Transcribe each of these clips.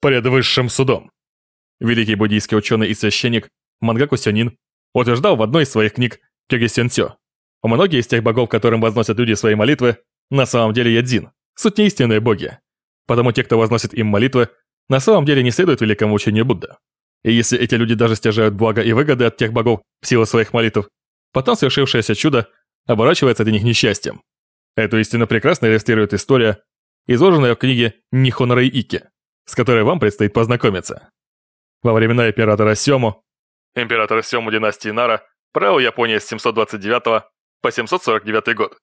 пред высшим судом. Великий буддийский ученый и священник Мангаку Сёнин утверждал в одной из своих книг Кёги Сенсё. Многие из тех богов, которым возносят люди свои молитвы, на самом деле ядзин, суть не боги. Потому те, кто возносит им молитвы, на самом деле не следуют великому учению Будда. И если эти люди даже стяжают благо и выгоды от тех богов в силу своих молитв, потом совершившееся чудо оборачивается для них несчастьем. Эту истину прекрасно иллюстрирует история, изложенная в книге Нихонорей Ики, с которой вам предстоит познакомиться. Во времена императора Сёму, императора Сёму династии Нара, правил Япония с 729 по 749 год.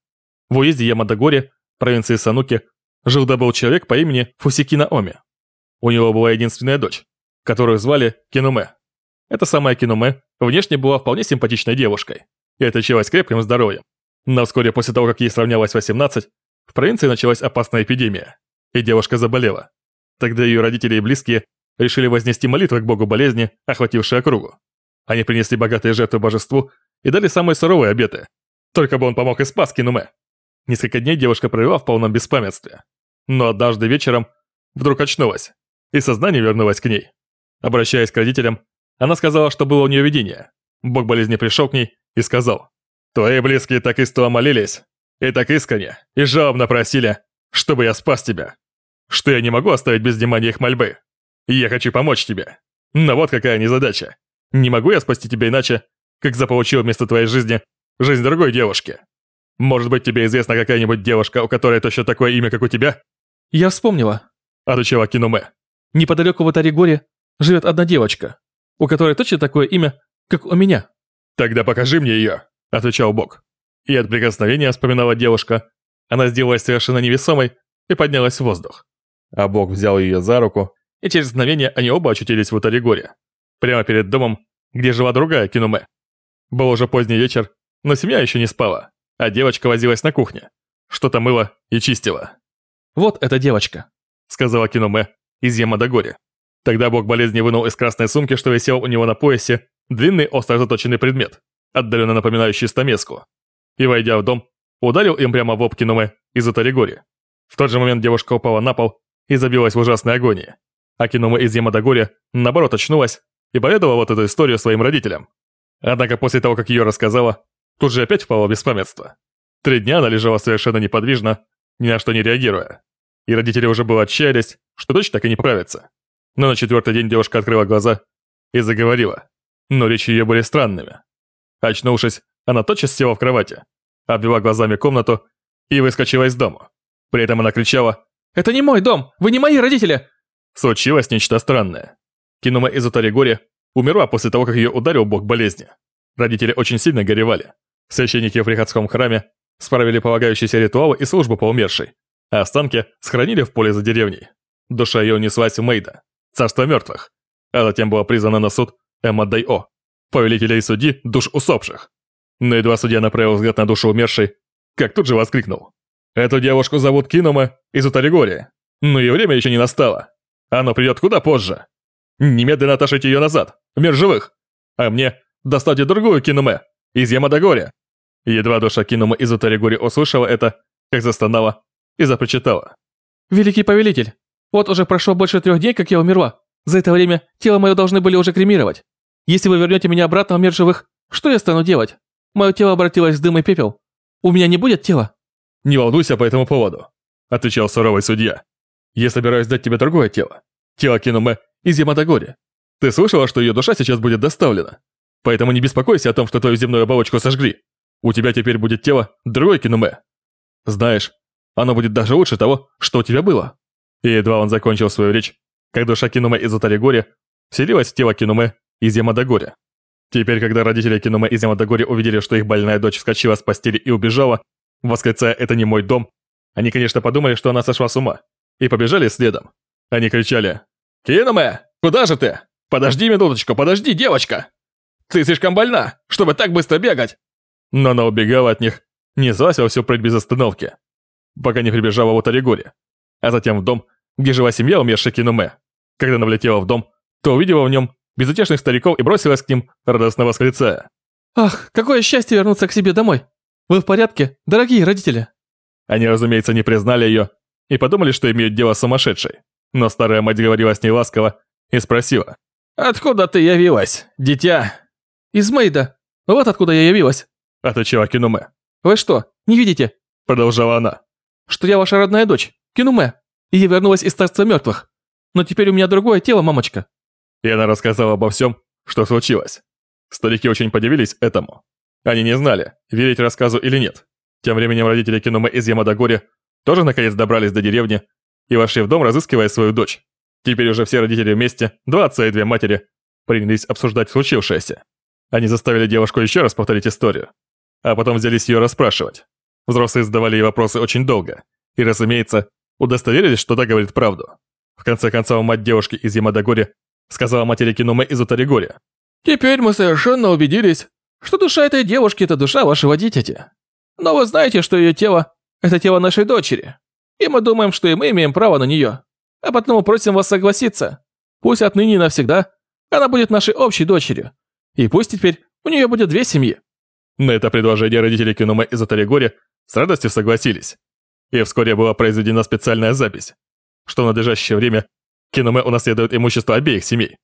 В уезде Ямадагори, провинции Сануки, жил-добыл человек по имени Фусикина Оми. У него была единственная дочь, которую звали Кинуме. Эта самая Кинуме внешне была вполне симпатичной девушкой и отличалась крепким здоровьем. Но вскоре после того, как ей сравнялось 18, в провинции началась опасная эпидемия, и девушка заболела. Тогда ее родители и близкие решили вознести молитвы к богу болезни, охватившей округу. Они принесли богатые жертвы божеству и дали самые суровые обеты. Только бы он помог и спас Кинуме. Несколько дней девушка провела в полном беспамятстве. Но однажды вечером вдруг очнулась, и сознание вернулось к ней. Обращаясь к родителям, она сказала, что было у нее видение. Бог болезни пришел к ней и сказал, «Твои близкие так истово молились, и так искренне, и жалобно просили, чтобы я спас тебя, что я не могу оставить без внимания их мольбы. Я хочу помочь тебе. Но вот какая незадача. Не могу я спасти тебя иначе, как заполучил вместо твоей жизни жизнь другой девушки. Может быть, тебе известна какая-нибудь девушка, у которой точно такое имя, как у тебя?» «Я вспомнила», — отвечала Кинуме. «Неподалеку в Атаригоре живет одна девочка, у которой точно такое имя, как у меня». «Тогда покажи мне ее», — отвечал Бог. И от прикосновения вспоминала девушка. Она сделалась совершенно невесомой и поднялась в воздух. А Бог взял ее за руку, и через мгновение они оба очутились в Утаригоре. Прямо перед домом, где жила другая Кинуме. Был уже поздний вечер, но семья еще не спала, а девочка возилась на кухне. Что-то мыла и чистила. «Вот эта девочка», — сказала Кинуме из Ямадагори. Тогда бог болезни вынул из красной сумки, что висел у него на поясе, длинный остро заточенный предмет, отдаленно напоминающий стамеску. И, войдя в дом, ударил им прямо в лоб Кинуме из Утаригори. В тот же момент девушка упала на пол и забилась в ужасной агонии. А Кинуме из Ямадагори, наоборот, очнулась и поведала вот эту историю своим родителям. Однако после того, как ее рассказала, тут же опять впала в беспамятство. Три дня она лежала совершенно неподвижно, ни на что не реагируя. И родители уже было отчаялись, что дочь так и не правится. Но на четвертый день девушка открыла глаза и заговорила. Но речи ее были странными. Очнувшись, она тотчас села в кровати, обвела глазами комнату и выскочила из дома. При этом она кричала «Это не мой дом! Вы не мои родители!» Случилось нечто странное. Кинума из Утаригори умерла после того, как ее ударил бог болезни. Родители очень сильно горевали. Священники в приходском храме справили полагающиеся ритуалы и службу по умершей, а останки сохранили в поле за деревней. Душа ее унеслась в Мейда, царство мертвых, а затем была призвана на суд Эмма Дайо, повелителя и судьи душ усопших. Но едва судья направил взгляд на душу умершей, как тут же воскликнул. «Эту девушку зовут Кинома из Утаригории, но ее время еще не настало. Оно придет куда позже. Немедленно отошлите ее назад, в мир живых. А мне доставьте другую Киноме из Ямадагори». Едва душа Кинома из Утаригори услышала это, как застонала и запричитала. «Великий повелитель, вот уже прошло больше трех дней, как я умерла. За это время тело мое должны были уже кремировать. Если вы вернете меня обратно в мир живых, что я стану делать? Мое тело обратилось в дым и пепел. У меня не будет тела?» «Не волнуйся по этому поводу», — отвечал суровый судья. «Я собираюсь дать тебе другое тело. Тело Кинуме из Ямадагори. Ты слышала, что ее душа сейчас будет доставлена? Поэтому не беспокойся о том, что твою земную оболочку сожгли. У тебя теперь будет тело другой Кинуме. Знаешь, оно будет даже лучше того, что у тебя было». И едва он закончил свою речь, как душа Кинуме из Атаригори вселилась в тело Кинуме из Ямадагори. Теперь, когда родители Кинуме из Ямадагори увидели, что их больная дочь вскочила с постели и убежала, восклицая «это не мой дом», они, конечно, подумали, что она сошла с ума, и побежали следом. Они кричали «Кинуме, куда же ты? Подожди минуточку, подожди, девочка! Ты слишком больна, чтобы так быстро бегать!» Но она убегала от них, неслась во всю прыть без остановки, пока не прибежала в Утаригори, а затем в дом, где жила семья умершей Кинуме. Когда она влетела в дом, то увидела в нем безутешных стариков и бросилась к ним, радостно восклицая. «Ах, какое счастье вернуться к себе домой! Вы в порядке, дорогие родители?» Они, разумеется, не признали ее и подумали, что имеют дело с сумасшедшей. Но старая мать говорила с ней ласково и спросила. «Откуда ты явилась, дитя?» «Из Мейда. Вот откуда я явилась», — отвечала Кинуме. «Вы что, не видите?» — продолжала она. «Что я ваша родная дочь, Кинуме, и я вернулась из царства мертвых. Но теперь у меня другое тело, мамочка». И она рассказала обо всем, что случилось. Старики очень подивились этому. Они не знали, верить рассказу или нет. Тем временем родители Кинуме из Ямадагори тоже наконец добрались до деревни и вошли в дом, разыскивая свою дочь. Теперь уже все родители вместе, два отца и две матери, принялись обсуждать случившееся. Они заставили девушку еще раз повторить историю, а потом взялись ее расспрашивать. Взрослые задавали ей вопросы очень долго, и, разумеется, удостоверились, что та говорит правду. В конце концов, мать девушки из Ямадагори сказала матери Кинуме из Утаригори. «Теперь мы совершенно убедились, что душа этой девушки – это душа вашего дитяти. Но вы знаете, что ее тело – это тело нашей дочери, и мы думаем, что и мы имеем право на нее. А потому просим вас согласиться. Пусть отныне и навсегда она будет нашей общей дочерью. И пусть теперь у нее будет две семьи». На это предложение родители Кинума из Атаригори с радостью согласились. И вскоре была произведена специальная запись, что в надлежащее время Кинуме унаследует имущество обеих семей.